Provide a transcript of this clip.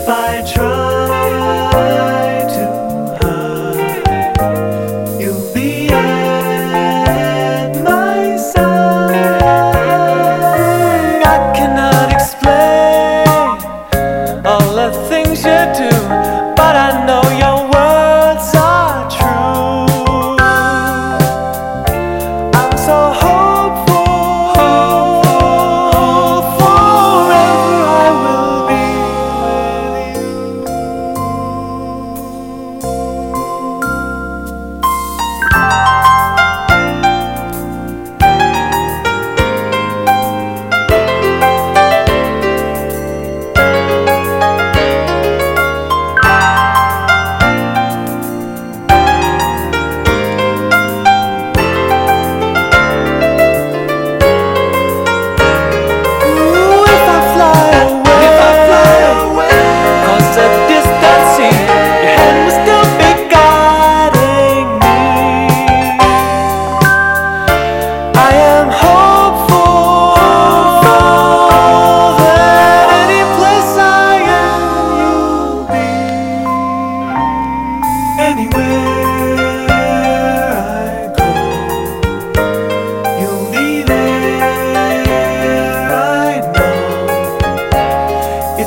if I try to hide, you'll be at my side. I cannot explain all the things you do.